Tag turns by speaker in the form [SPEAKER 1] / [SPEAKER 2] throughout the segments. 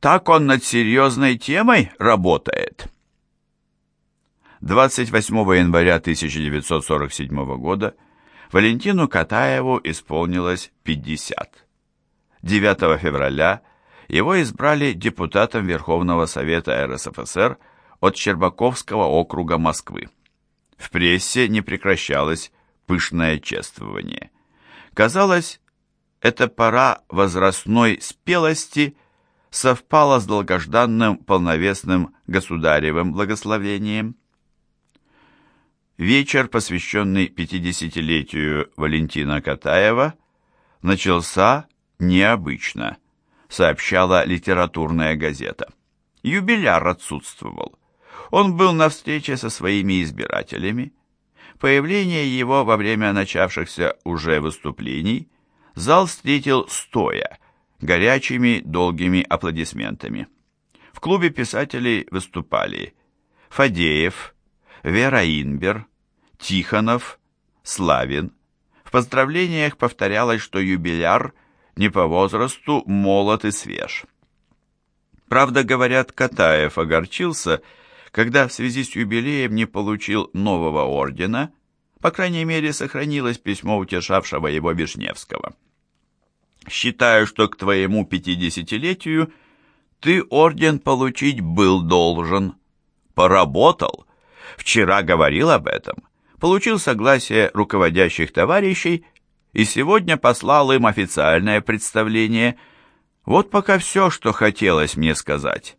[SPEAKER 1] Так он над серьезной темой работает. 28 января 1947 года Валентину Катаеву исполнилось 50. 9 февраля его избрали депутатом Верховного Совета РСФСР от Щербаковского округа Москвы. В прессе не прекращалось пышное чествование. Казалось, эта пора возрастной спелости совпала с долгожданным полновесным государевым благословением. Вечер, посвященный 50-летию Валентина Катаева, начался необычно, сообщала литературная газета. Юбиляр отсутствовал. Он был на встрече со своими избирателями. Появление его во время начавшихся уже выступлений зал встретил стоя, горячими долгими аплодисментами. В клубе писателей выступали Фадеев, Вера Инбер, Тихонов, Славин. В поздравлениях повторялось, что юбиляр не по возрасту молод и свеж. Правда, говорят, Катаев огорчился, когда в связи с юбилеем не получил нового ордена, по крайней мере, сохранилось письмо утешавшего его Вишневского. «Считаю, что к твоему пятидесятилетию ты орден получить был должен. Поработал. Вчера говорил об этом. Получил согласие руководящих товарищей и сегодня послал им официальное представление. Вот пока все, что хотелось мне сказать.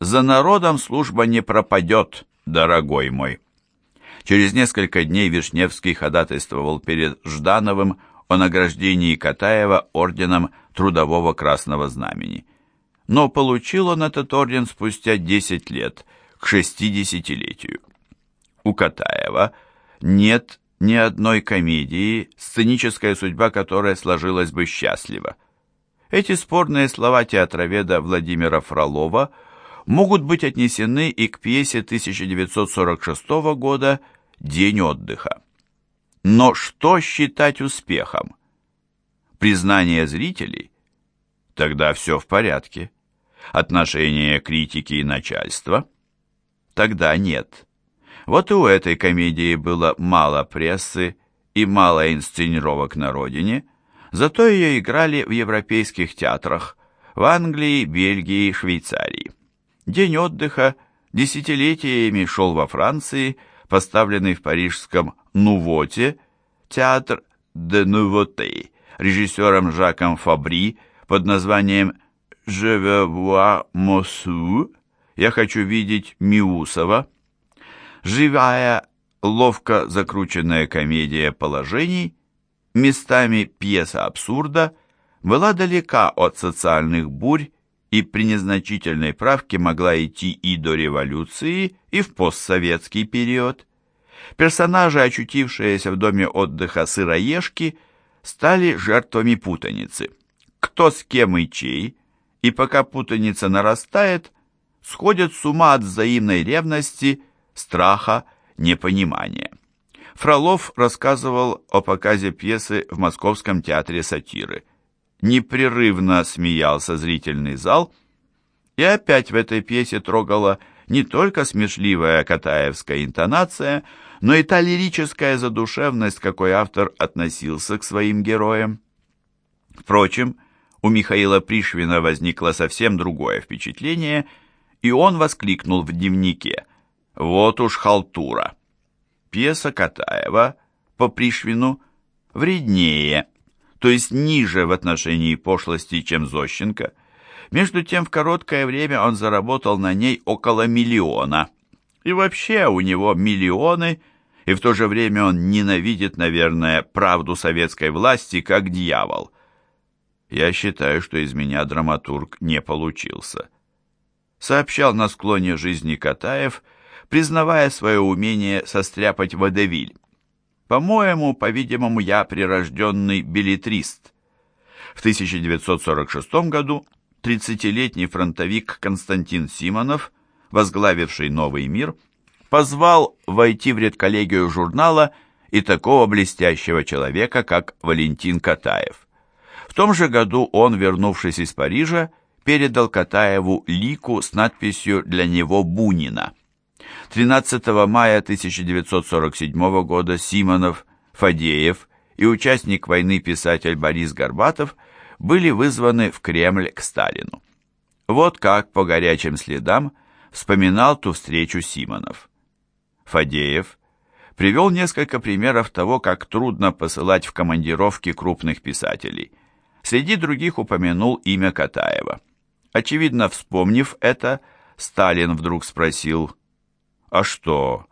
[SPEAKER 1] За народом служба не пропадет, дорогой мой. Через несколько дней Вишневский ходатайствовал перед Ждановым о награждении Катаева орденом Трудового Красного Знамени. Но получил он этот орден спустя 10 лет, к шестидесятилетию. У Катаева нет ни одной комедии, сценическая судьба которой сложилась бы счастливо. Эти спорные слова театроведа Владимира Фролова могут быть отнесены и к пьесе 1946 года «День отдыха». Но что считать успехом? Признание зрителей? Тогда все в порядке. Отношение критики и начальства? Тогда нет. Вот и у этой комедии было мало прессы и мало инсценировок на родине, зато ее играли в европейских театрах в Англии, Бельгии, Швейцарии. День отдыха десятилетиями шел во Франции, поставленный в парижском Нувоте, театр «De Nouveauté» режиссером Жаком Фабри под названием «Je veux Mossou» «Я хочу видеть Миусова», живая, ловко закрученная комедия положений, местами пьеса абсурда, была далека от социальных бурь и при незначительной правке могла идти и до революции, и в постсоветский период. Персонажи, очутившиеся в доме отдыха сыроежки, стали жертвами путаницы. Кто с кем и чей, и пока путаница нарастает, сходят с ума от взаимной ревности – страха, непонимания. Фролов рассказывал о показе пьесы в Московском театре сатиры. Непрерывно смеялся зрительный зал, и опять в этой пьесе трогала не только смешливая катаевская интонация, но и та лирическая задушевность, какой автор относился к своим героям. Впрочем, у Михаила Пришвина возникло совсем другое впечатление, и он воскликнул в дневнике вот уж халтура. Пьеса Катаева по Пришвину вреднее, то есть ниже в отношении пошлости, чем Зощенко. Между тем, в короткое время он заработал на ней около миллиона. И вообще у него миллионы, и в то же время он ненавидит, наверное, правду советской власти как дьявол. Я считаю, что из меня драматург не получился. Сообщал на склоне жизни Катаев, признавая свое умение состряпать водевиль. По-моему, по-видимому, я прирожденный билетрист. В 1946 году 30-летний фронтовик Константин Симонов, возглавивший «Новый мир», позвал войти в редколлегию журнала и такого блестящего человека, как Валентин Катаев. В том же году он, вернувшись из Парижа, передал Катаеву лику с надписью «Для него Бунина». 13 мая 1947 года Симонов, Фадеев и участник войны писатель Борис Горбатов были вызваны в Кремль к Сталину. Вот как по горячим следам вспоминал ту встречу Симонов. Фадеев привел несколько примеров того, как трудно посылать в командировки крупных писателей. Среди других упомянул имя Катаева. Очевидно, вспомнив это, Сталин вдруг спросил, «А что,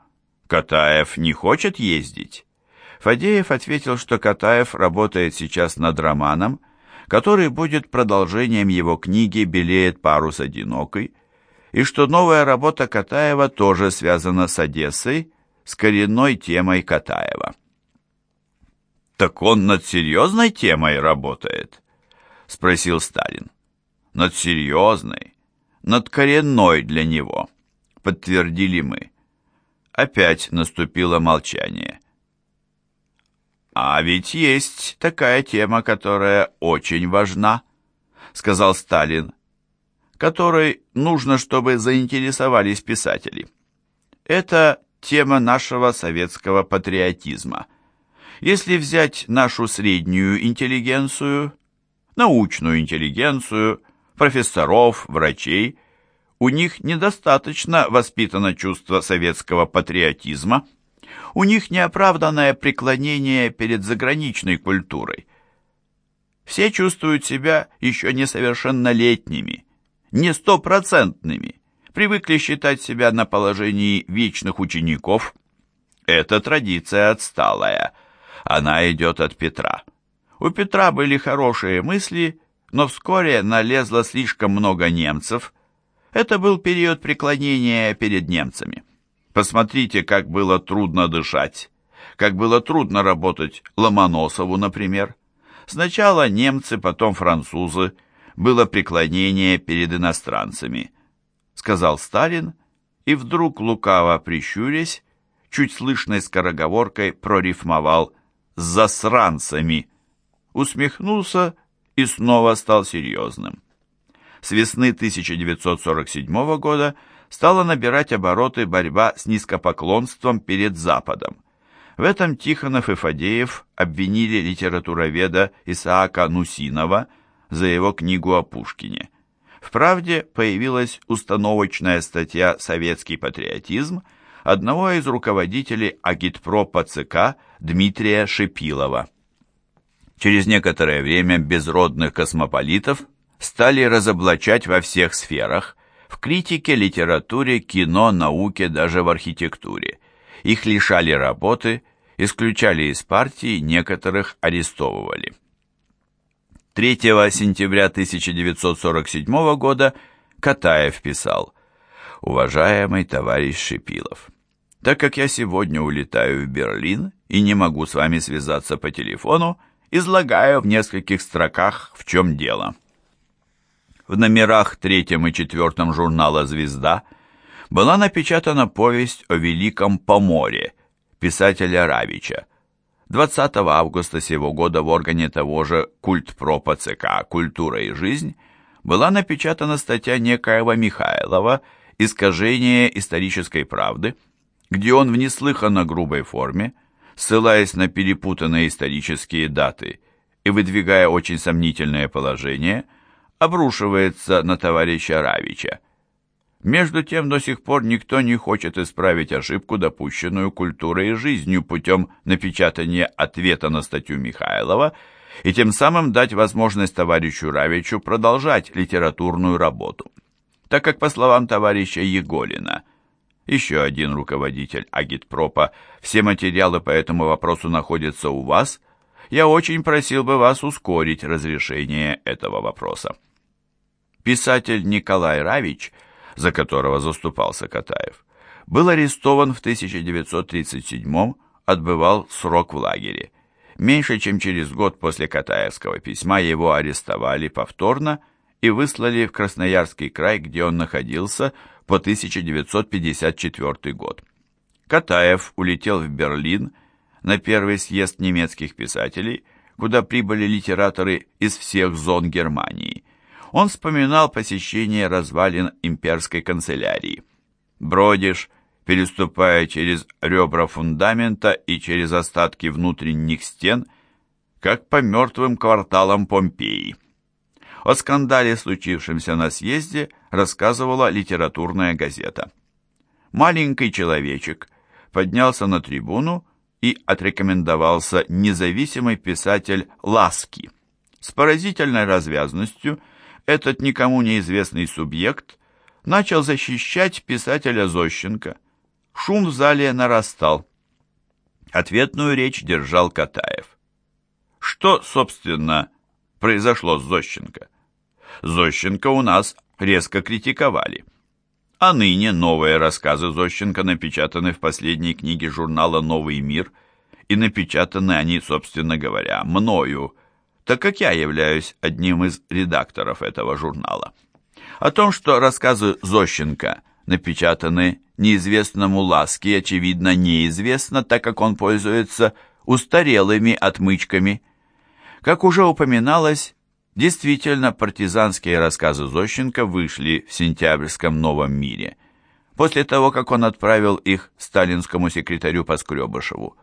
[SPEAKER 1] Катаев не хочет ездить?» Фадеев ответил, что Катаев работает сейчас над романом, который будет продолжением его книги «Белеет парус одинокой», и что новая работа Катаева тоже связана с Одессой, с коренной темой Катаева. «Так он над серьезной темой работает?» — спросил Сталин. «Над серьезной, над коренной для него», — подтвердили мы. Опять наступило молчание. «А ведь есть такая тема, которая очень важна», — сказал Сталин, «которой нужно, чтобы заинтересовались писатели. Это тема нашего советского патриотизма. Если взять нашу среднюю интеллигенцию, научную интеллигенцию, профессоров, врачей, у них недостаточно воспитано чувство советского патриотизма, у них неоправданное преклонение перед заграничной культурой. Все чувствуют себя еще несовершеннолетними, не стопроцентными, привыкли считать себя на положении вечных учеников. Эта традиция отсталая. Она идет от Петра. У Петра были хорошие мысли, но вскоре налезло слишком много немцев. Это был период преклонения перед немцами. Посмотрите, как было трудно дышать, как было трудно работать Ломоносову, например. Сначала немцы, потом французы. Было преклонение перед иностранцами – сказал Сталин, и вдруг, лукаво прищурясь, чуть слышной скороговоркой прорифмовал «с засранцами», усмехнулся и снова стал серьезным. С весны 1947 года стала набирать обороты борьба с низкопоклонством перед Западом. В этом Тихонов и Фадеев обвинили литературоведа Исаака Нусинова за его книгу о Пушкине – в «Правде» появилась установочная статья «Советский патриотизм» одного из руководителей агитпропа ЦК Дмитрия Шипилова. Через некоторое время безродных космополитов стали разоблачать во всех сферах, в критике, литературе, кино, науке, даже в архитектуре. Их лишали работы, исключали из партии, некоторых арестовывали. 3 сентября 1947 года Катаев писал «Уважаемый товарищ Шипилов, так как я сегодня улетаю в Берлин и не могу с вами связаться по телефону, излагаю в нескольких строках, в чем дело». В номерах третьем и четвертом журнала «Звезда» была напечатана повесть о Великом Поморе писателя Равича, 20 августа сего года в органе того же культпропа ЦК «Культура и жизнь» была напечатана статья некоего Михайлова «Искажение исторической правды», где он в неслыханно грубой форме, ссылаясь на перепутанные исторические даты и выдвигая очень сомнительное положение, обрушивается на товарища Равича – между тем, до сих пор никто не хочет исправить ошибку, допущенную культурой и жизнью путем напечатания ответа на статью Михайлова и тем самым дать возможность товарищу Равичу продолжать литературную работу. Так как, по словам товарища Еголина, еще один руководитель агитпропа, все материалы по этому вопросу находятся у вас, я очень просил бы вас ускорить разрешение этого вопроса. Писатель Николай Равич – за которого заступался Катаев, был арестован в 1937 отбывал срок в лагере. Меньше чем через год после Катаевского письма его арестовали повторно и выслали в Красноярский край, где он находился по 1954 год. Катаев улетел в Берлин на первый съезд немецких писателей, куда прибыли литераторы из всех зон Германии. Он вспоминал посещение развалин имперской канцелярии. Бродишь, переступая через ребра фундамента и через остатки внутренних стен, как по мертвым кварталам Помпеи. О скандале, случившемся на съезде, рассказывала литературная газета. Маленький человечек поднялся на трибуну и отрекомендовался независимый писатель Ласки. С поразительной развязностью этот никому неизвестный субъект начал защищать писателя Зощенко. Шум в зале нарастал. Ответную речь держал Катаев. Что, собственно, произошло с Зощенко? Зощенко у нас резко критиковали. А ныне новые рассказы Зощенко напечатаны в последней книге журнала «Новый мир», и напечатаны они, собственно говоря, мною, так как я являюсь одним из редакторов этого журнала. О том, что рассказы Зощенко напечатаны неизвестному Ласке, очевидно, неизвестно, так как он пользуется устарелыми отмычками. Как уже упоминалось, действительно партизанские рассказы Зощенко вышли в сентябрьском «Новом мире», после того, как он отправил их сталинскому секретарю Поскребышеву.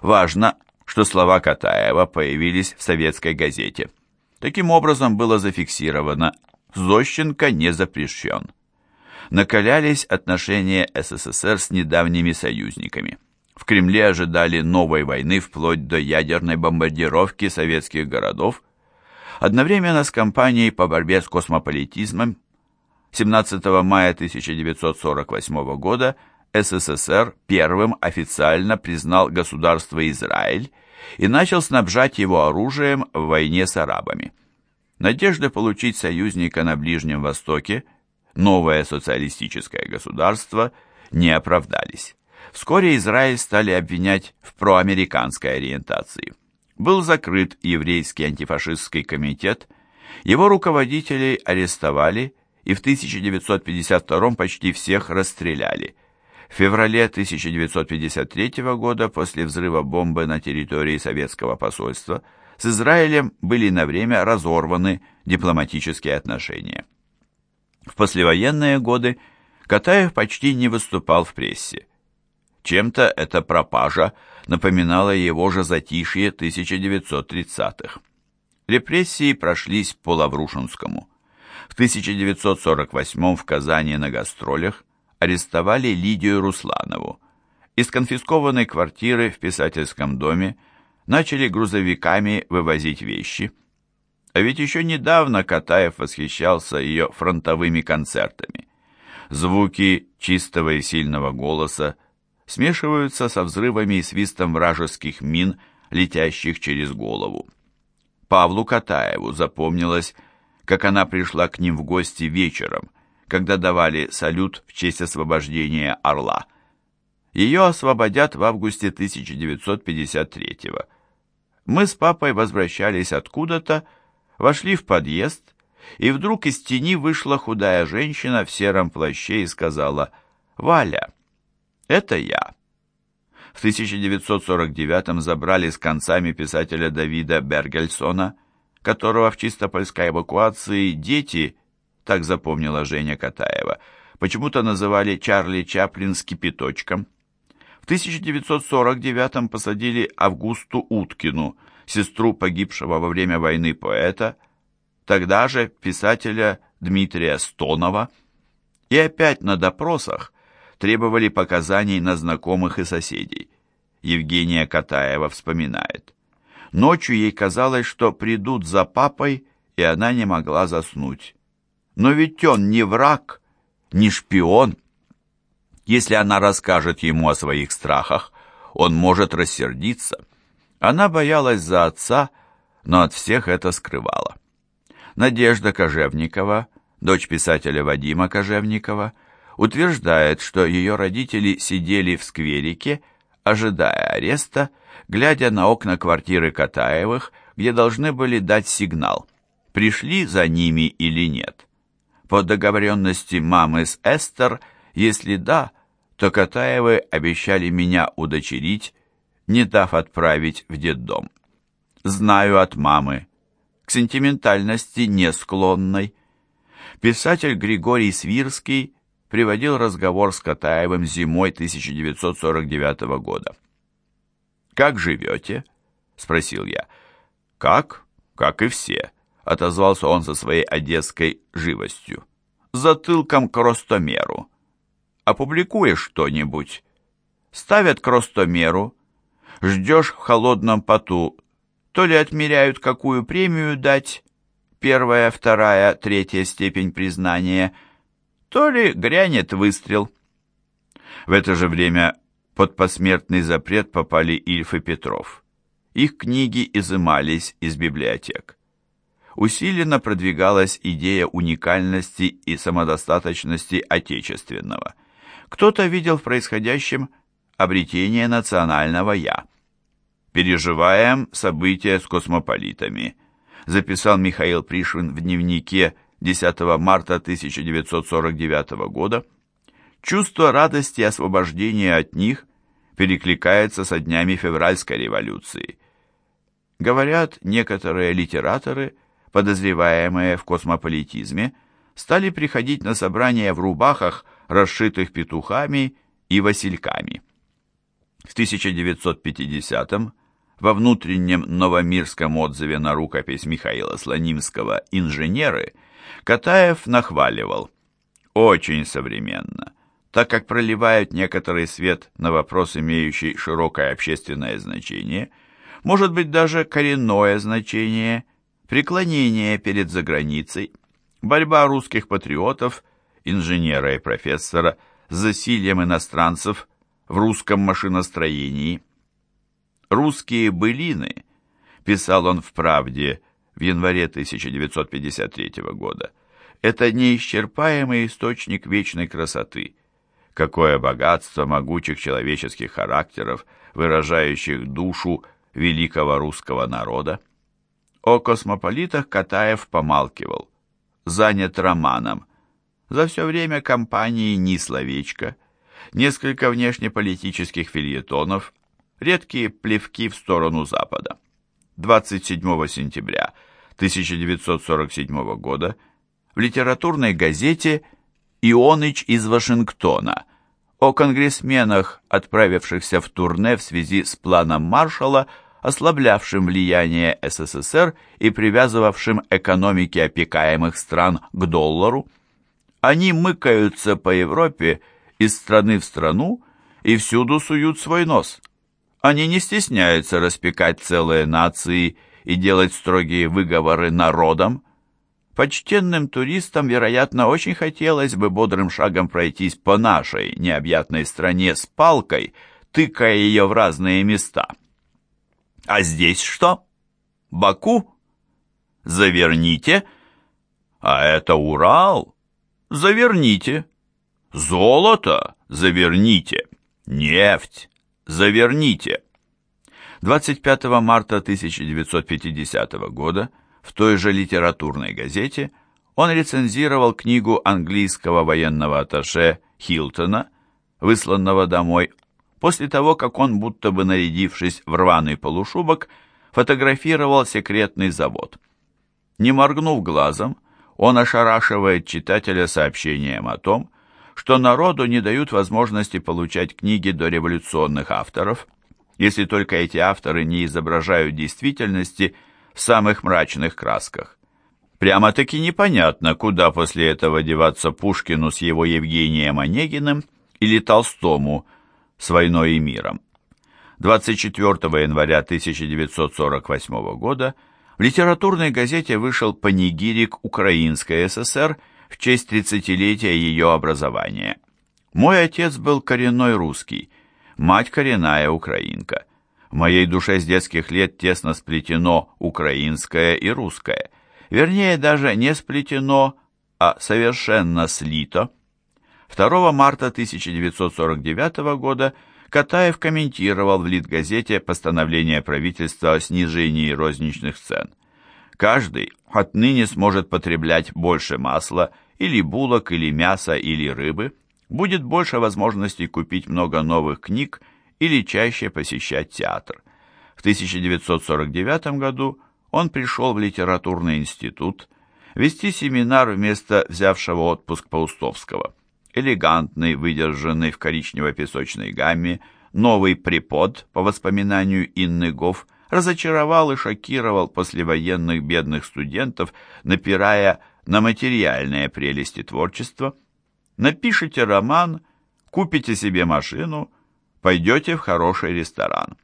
[SPEAKER 1] Важно, что слова Катаева появились в советской газете. Таким образом было зафиксировано, Зощенко не запрещен. Накалялись отношения СССР с недавними союзниками. В Кремле ожидали новой войны вплоть до ядерной бомбардировки советских городов. Одновременно с кампанией по борьбе с космополитизмом 17 мая 1948 года СССР первым официально признал государство Израиль и начал снабжать его оружием в войне с арабами. Надежды получить союзника на Ближнем Востоке, новое социалистическое государство, не оправдались. Вскоре Израиль стали обвинять в проамериканской ориентации. Был закрыт еврейский антифашистский комитет, его руководителей арестовали и в 1952 почти всех расстреляли – в феврале 1953 года, после взрыва бомбы на территории советского посольства, с Израилем были на время разорваны дипломатические отношения. В послевоенные годы Катаев почти не выступал в прессе. Чем-то эта пропажа напоминала его же затишье 1930-х. Репрессии прошлись по Лаврушинскому. В 1948 в Казани на гастролях арестовали Лидию Русланову. Из конфискованной квартиры в писательском доме начали грузовиками вывозить вещи. А ведь еще недавно Катаев восхищался ее фронтовыми концертами. Звуки чистого и сильного голоса смешиваются со взрывами и свистом вражеских мин, летящих через голову. Павлу Катаеву запомнилось, как она пришла к ним в гости вечером, когда давали салют в честь освобождения Орла. Ее освободят в августе 1953 -го. Мы с папой возвращались откуда-то, вошли в подъезд, и вдруг из тени вышла худая женщина в сером плаще и сказала «Валя, это я». В 1949 забрали с концами писателя Давида Бергельсона, которого в чистопольской эвакуации дети – так запомнила Женя Катаева, почему-то называли Чарли Чаплин с кипяточком. В 1949-м посадили Августу Уткину, сестру погибшего во время войны поэта, тогда же писателя Дмитрия Стонова, и опять на допросах требовали показаний на знакомых и соседей. Евгения Катаева вспоминает. Ночью ей казалось, что придут за папой, и она не могла заснуть. Но ведь он не враг, не шпион. Если она расскажет ему о своих страхах, он может рассердиться. Она боялась за отца, но от всех это скрывала. Надежда Кожевникова, дочь писателя Вадима Кожевникова, утверждает, что ее родители сидели в скверике, ожидая ареста, глядя на окна квартиры Катаевых, где должны были дать сигнал, пришли за ними или нет. По договоренности мамы с Эстер, если да, то Катаевы обещали меня удочерить, не дав отправить в детдом. Знаю от мамы, к сентиментальности не склонной, Писатель Григорий Свирский приводил разговор с Катаевым зимой 1949 года. «Как живете?» — спросил я. «Как? Как и все», — отозвался он со своей одесской живостью. «Затылком к ростомеру. Опубликуешь что-нибудь? Ставят к ростомеру. Ждешь в холодном поту. То ли отмеряют, какую премию дать, первая, вторая, третья степень признания, то ли грянет выстрел». В это же время под посмертный запрет попали Ильф и Петров. Их книги изымались из библиотек. Усиленно продвигалась идея уникальности и самодостаточности отечественного. Кто-то видел в происходящем обретение национального «я». «Переживаем события с космополитами», записал Михаил Пришвин в дневнике 10 марта 1949 года. Чувство радости и освобождения от них перекликается со днями февральской революции. Говорят, некоторые литераторы, подозреваемые в космополитизме, стали приходить на собрания в рубахах, расшитых петухами и васильками. В 1950-м во внутреннем новомирском отзыве на рукопись Михаила Слонимского «Инженеры» Катаев нахваливал «Очень современно так как проливают некоторый свет на вопрос, имеющий широкое общественное значение, может быть даже коренное значение, преклонение перед заграницей, борьба русских патриотов, инженера и профессора с засильем иностранцев в русском машиностроении. «Русские былины», писал он в «Правде» в январе 1953 года, это неисчерпаемый источник вечной красоты – Какое богатство могучих человеческих характеров, выражающих душу великого русского народа. О космополитах Катаев помалкивал. Занят романом. За все время кампании ни словечко. Несколько внешнеполитических фильетонов, редкие плевки в сторону Запада. 27 сентября 1947 года в литературной газете «Ионыч из Вашингтона» о конгрессменах, отправившихся в турне в связи с планом Маршалла, ослаблявшим влияние СССР и привязывавшим экономики опекаемых стран к доллару. Они мыкаются по Европе из страны в страну и всюду суют свой нос. Они не стесняются распекать целые нации и делать строгие выговоры народам, Почтенным туристам, вероятно, очень хотелось бы бодрым шагом пройтись по нашей необъятной стране с палкой, тыкая ее в разные места. А здесь что? Баку? Заверните. А это Урал? Заверните. Золото? Заверните. Нефть? Заверните. 25 марта 1950 года в той же литературной газете он рецензировал книгу английского военного атташе Хилтона, высланного домой, после того, как он, будто бы нарядившись в рваный полушубок, фотографировал секретный завод. Не моргнув глазом, он ошарашивает читателя сообщением о том, что народу не дают возможности получать книги дореволюционных авторов, если только эти авторы не изображают действительности – в самых мрачных красках. Прямо-таки непонятно, куда после этого деваться Пушкину с его Евгением Онегиным или Толстому с «Войной и миром». 24 января 1948 года в литературной газете вышел панигирик Украинской ССР в честь 30-летия ее образования. Мой отец был коренной русский, мать коренная украинка. В моей душе с детских лет тесно сплетено украинское и русское. Вернее, даже не сплетено, а совершенно слито. 2 марта 1949 года Катаев комментировал в Литгазете постановление правительства о снижении розничных цен. Каждый отныне сможет потреблять больше масла, или булок, или мяса, или рыбы, будет больше возможностей купить много новых книг или чаще посещать театр. В 1949 году он пришел в литературный институт, вести семинар вместо взявшего отпуск Паустовского. Элегантный, выдержанный в коричнево-песочной гамме, новый препод, по воспоминанию Инны Гофф, разочаровал и шокировал послевоенных бедных студентов, напирая на материальные прелести творчества. Напишите роман, купите себе машину, пойдете в хороший ресторан.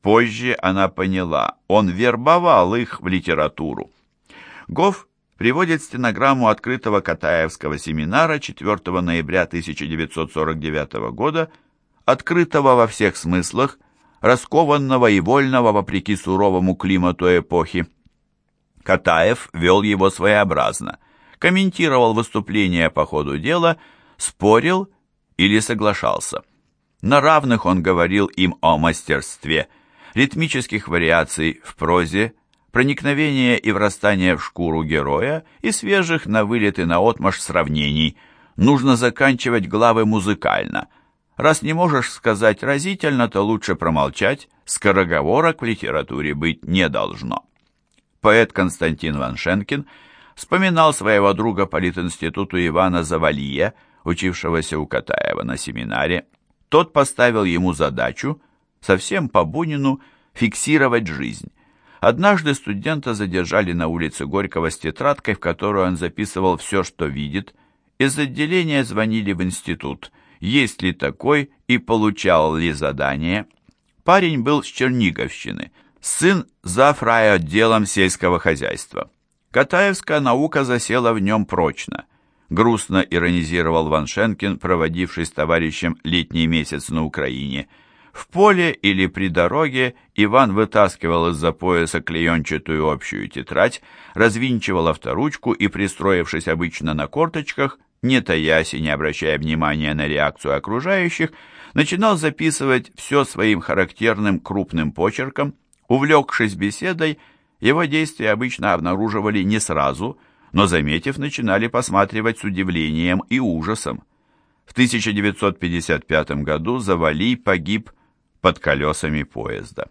[SPEAKER 1] Позже она поняла, он вербовал их в литературу. Гофф приводит стенограмму открытого Катаевского семинара 4 ноября 1949 года, открытого во всех смыслах, раскованного и вольного вопреки суровому климату эпохи. Катаев вел его своеобразно, комментировал выступления по ходу дела, спорил или соглашался. На равных он говорил им о мастерстве, ритмических вариаций в прозе, проникновения и врастания в шкуру героя и свежих на вылет и наотмашь сравнений. Нужно заканчивать главы музыкально – Раз не можешь сказать разительно, то лучше промолчать, скороговорок в литературе быть не должно. Поэт Константин Ваншенкин вспоминал своего друга по Литинституту Ивана Завалия, учившегося у Катаева на семинаре. Тот поставил ему задачу, совсем по Бунину, фиксировать жизнь. Однажды студента задержали на улице Горького с тетрадкой, в которую он записывал все, что видит. Из отделения звонили в институт – есть ли такой и получал ли задание. Парень был с Черниговщины, сын заврая отделом сельского хозяйства. Катаевская наука засела в нем прочно. Грустно иронизировал Ваншенкин, проводивший с товарищем летний месяц на Украине. В поле или при дороге Иван вытаскивал из-за пояса клеенчатую общую тетрадь, развинчивал авторучку и, пристроившись обычно на корточках, не таясь и не обращая внимания на реакцию окружающих, начинал записывать все своим характерным крупным почерком. Увлекшись беседой, его действия обычно обнаруживали не сразу, но, заметив, начинали посматривать с удивлением и ужасом. В 1955 году Завалий погиб под колесами поезда.